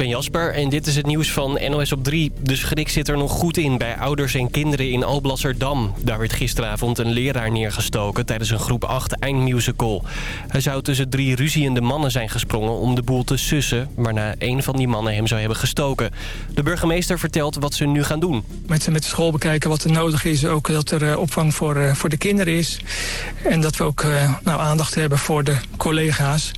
ben Jasper en dit is het nieuws van NOS op 3. De schrik zit er nog goed in bij ouders en kinderen in Alblasserdam. Daar werd gisteravond een leraar neergestoken tijdens een groep 8 eindmusical. Hij zou tussen drie ruziende mannen zijn gesprongen om de boel te sussen... waarna een van die mannen hem zou hebben gestoken. De burgemeester vertelt wat ze nu gaan doen. Met, met de school bekijken wat er nodig is. Ook dat er eh, opvang voor, eh, voor de kinderen is. En dat we ook uh, nou, aandacht hebben voor de collega's.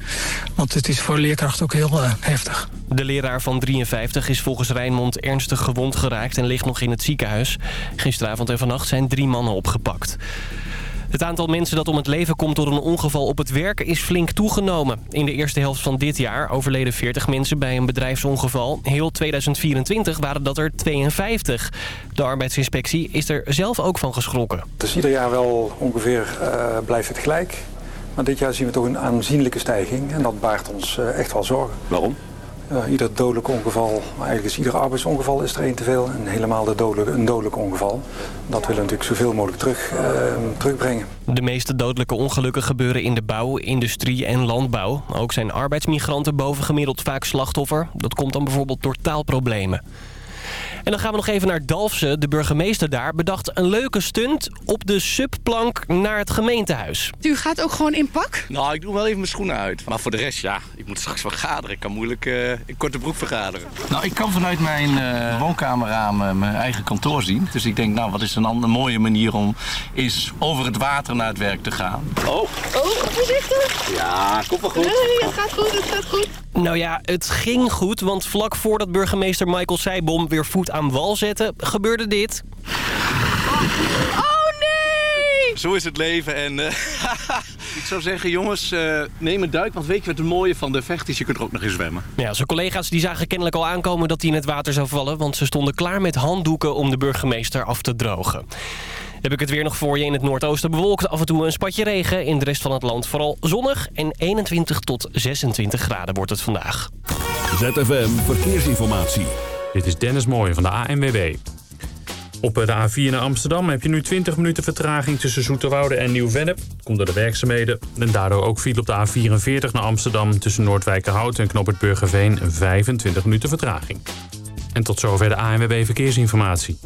Want het is voor leerkrachten ook heel heftig. De leraar van 53 is volgens Rijnmond ernstig gewond geraakt en ligt nog in het ziekenhuis. Gisteravond en vannacht zijn drie mannen opgepakt. Het aantal mensen dat om het leven komt door een ongeval op het werk is flink toegenomen. In de eerste helft van dit jaar overleden 40 mensen bij een bedrijfsongeval. Heel 2024 waren dat er 52. De arbeidsinspectie is er zelf ook van geschrokken. Dus ieder jaar wel ongeveer uh, blijft het gelijk. Maar dit jaar zien we toch een aanzienlijke stijging en dat baart ons uh, echt wel zorgen. Waarom? Ieder dodelijk ongeval, eigenlijk is ieder arbeidsongeval is er één te veel. En helemaal de dodelijk, een dodelijk ongeval. Dat willen we natuurlijk zoveel mogelijk terug, uh, terugbrengen. De meeste dodelijke ongelukken gebeuren in de bouw, industrie en landbouw. Ook zijn arbeidsmigranten bovengemiddeld vaak slachtoffer. Dat komt dan bijvoorbeeld door taalproblemen. En dan gaan we nog even naar Dalfsen. De burgemeester daar bedacht een leuke stunt op de subplank naar het gemeentehuis. U gaat ook gewoon in pak? Nou, ik doe wel even mijn schoenen uit. Maar voor de rest, ja, ik moet straks vergaderen. Ik kan moeilijk uh, in korte broek vergaderen. Nou, ik kan vanuit mijn uh, woonkamerraam uh, mijn eigen kantoor zien. Dus ik denk, nou, wat is een andere mooie manier om eens over het water naar het werk te gaan. Oh. Oh, voorzichtig. Ja, komt wel goed. Nee, het gaat goed, het gaat goed. Nou ja, het ging goed, want vlak voordat burgemeester Michael Seibom weer voet aan wal zette, gebeurde dit. Oh nee! Zo is het leven en uh, ik zou zeggen, jongens, uh, neem een duik. Want weet je wat het mooie van de vecht is? Je kunt er ook nog in zwemmen. Ja, zijn collega's die zagen kennelijk al aankomen dat hij in het water zou vallen. Want ze stonden klaar met handdoeken om de burgemeester af te drogen. Heb ik het weer nog voor je in het noordoosten bewolkt. Af en toe een spatje regen. In de rest van het land vooral zonnig. En 21 tot 26 graden wordt het vandaag. ZFM Verkeersinformatie. Dit is Dennis Mooij van de ANWB. Op de A4 naar Amsterdam heb je nu 20 minuten vertraging tussen Zoeterwoude en Nieuw-Vennep. Komt door de werkzaamheden. En daardoor ook viel op de A44 naar Amsterdam tussen Noordwijkerhout en Knoppert Burgerveen 25 minuten vertraging. En tot zover de ANWB Verkeersinformatie.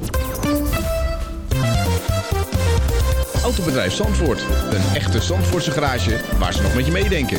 Autobedrijf Zandvoort. Een echte Zandvoortse garage waar ze nog met je meedenken.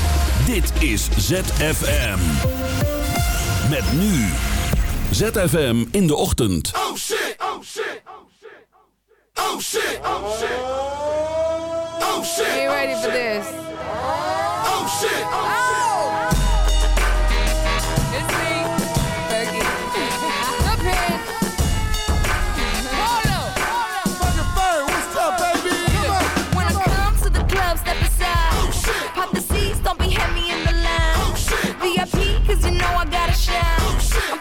Dit is ZFM. Met nu. ZFM in de ochtend. Oh shit, oh shit, oh shit. Oh shit, oh shit. Oh shit. Are you ready for this? Oh shit, oh shit.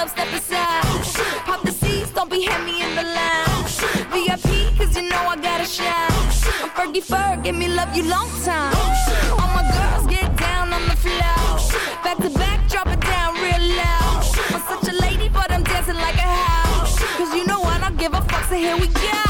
club, step aside. Oh, Pop the seats, don't be had me in the line. Oh, VIP, cause you know I gotta shine. Oh, I'm Fergie Ferg, give me love you long time. All my girls get down on the floor. Back to back, drop it down real loud. I'm such a lady, but I'm dancing like a house. Cause you know I don't give a fuck, so here we go.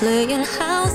playing house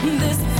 This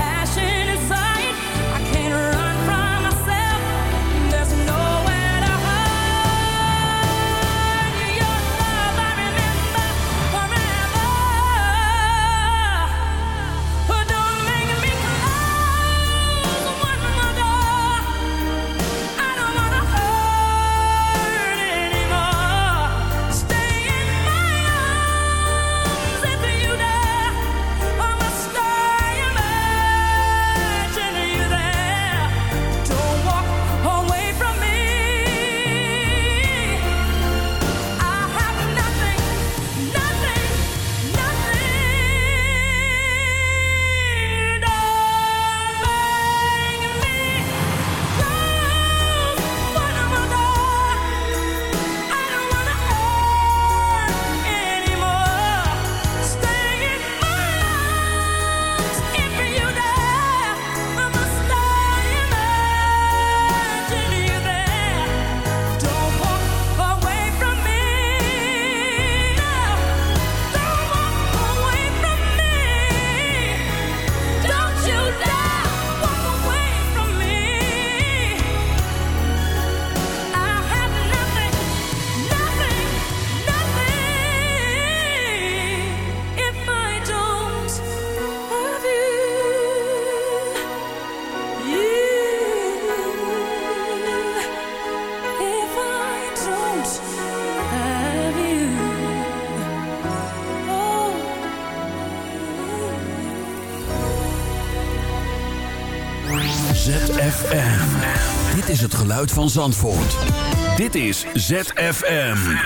van Zandvoort. Dit is ZFM.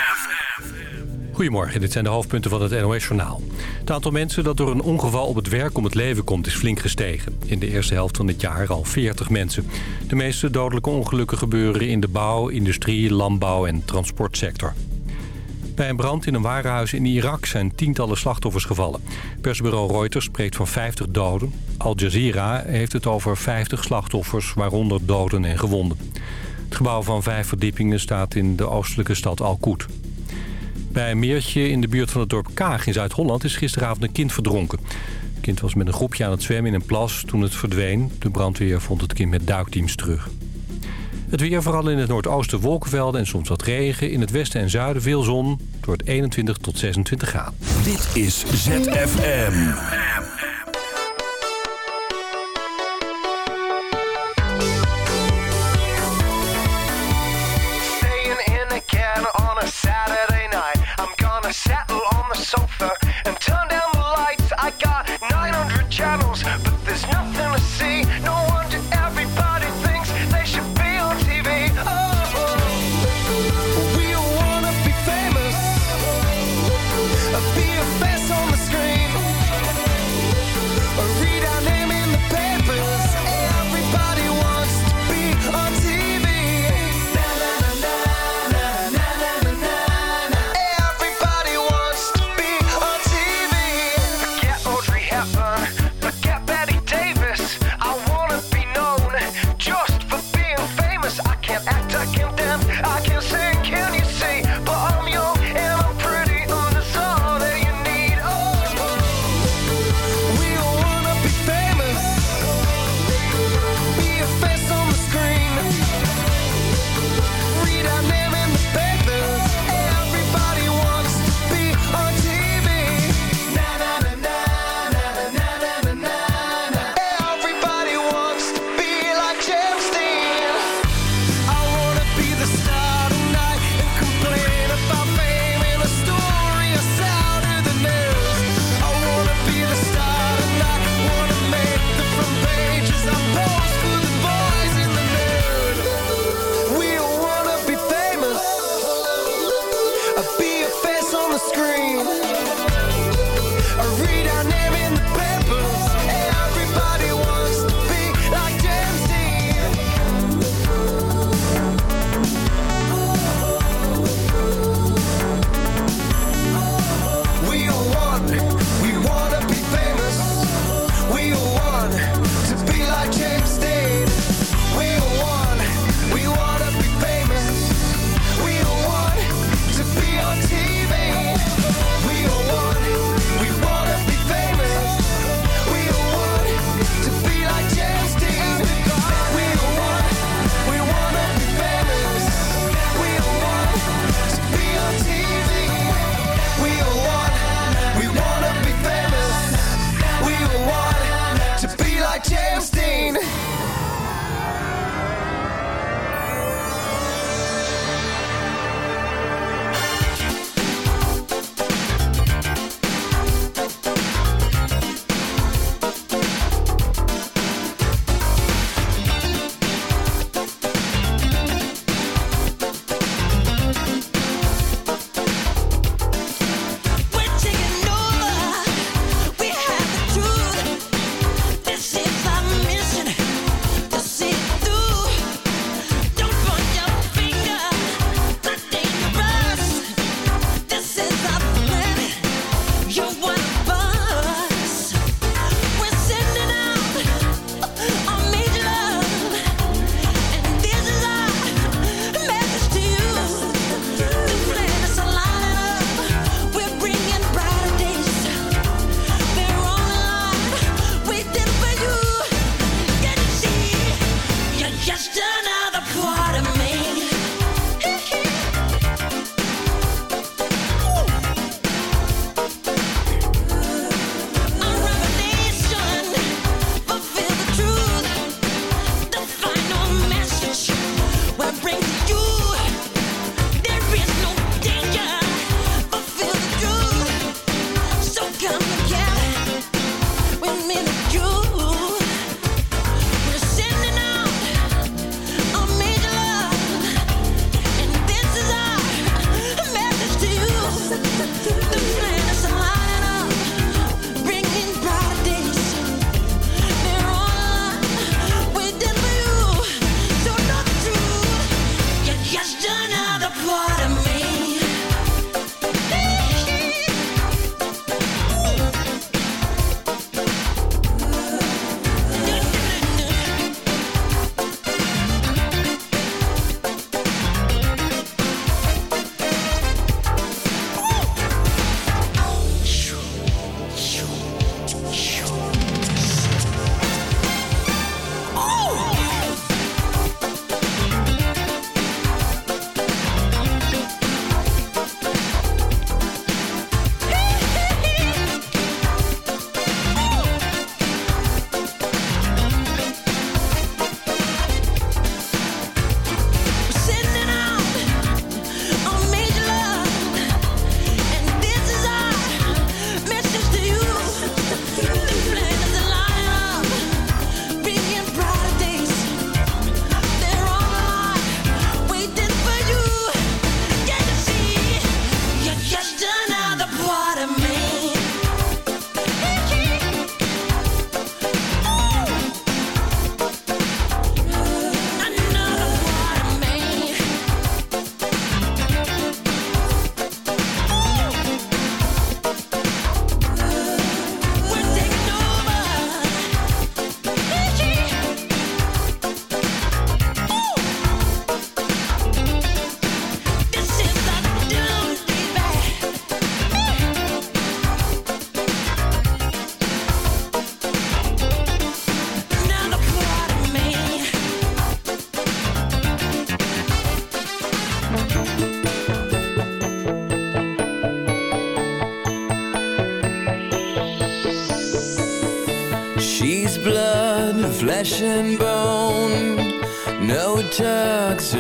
Goedemorgen, dit zijn de hoofdpunten van het NOS-journaal. Het aantal mensen dat door een ongeval op het werk om het leven komt is flink gestegen. In de eerste helft van dit jaar al 40 mensen. De meeste dodelijke ongelukken gebeuren in de bouw, industrie, landbouw en transportsector. Bij een brand in een warenhuis in Irak zijn tientallen slachtoffers gevallen. Persbureau Reuters spreekt van 50 doden. Al Jazeera heeft het over 50 slachtoffers, waaronder doden en gewonden. Het gebouw van vijf verdiepingen staat in de oostelijke stad Al-Qud. Bij een meertje in de buurt van het dorp Kaag in Zuid-Holland is gisteravond een kind verdronken. Het kind was met een groepje aan het zwemmen in een plas toen het verdween. De brandweer vond het kind met duikteams terug. Het weer vooral in het noordoosten wolkenvelden en soms wat regen. In het westen en zuiden veel zon. Het wordt 21 tot 26 graden. Dit is ZFM. Shut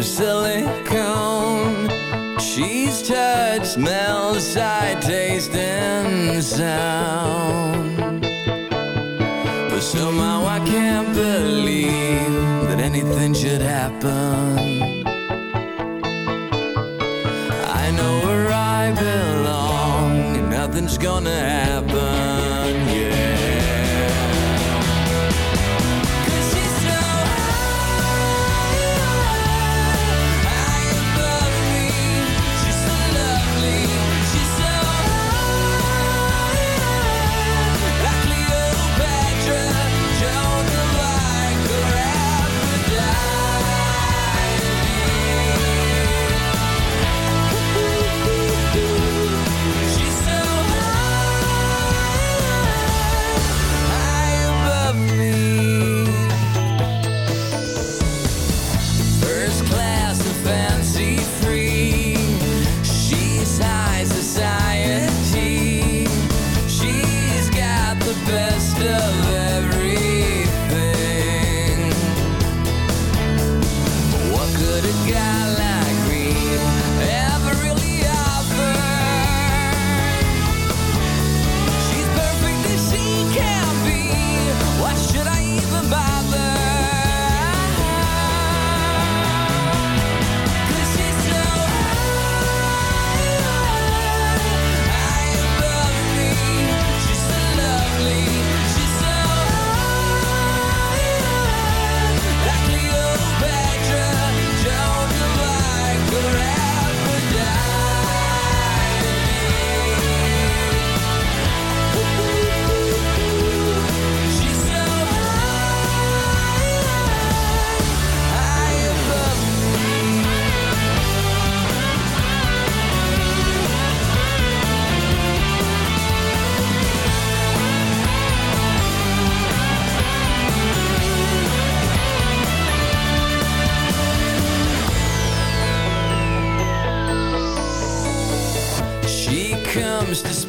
silicone. Cheese touch smells I taste and sound. But somehow I can't believe That anything should happen. I know where I belong And nothing's gonna happen.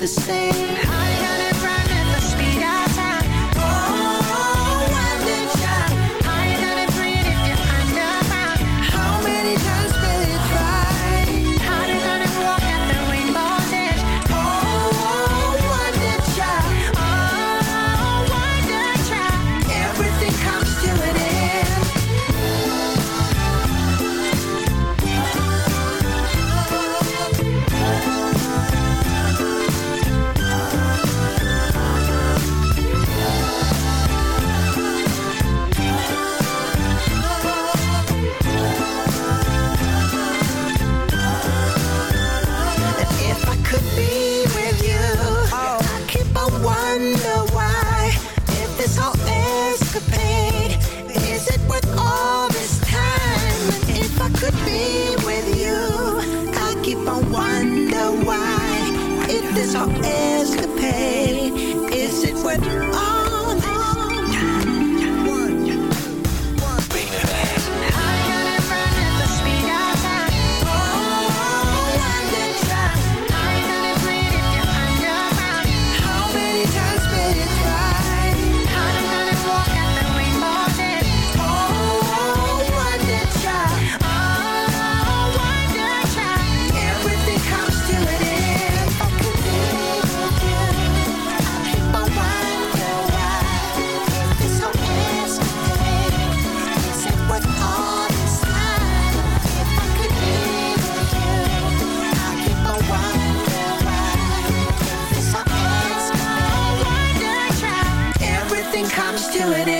the same. doing it.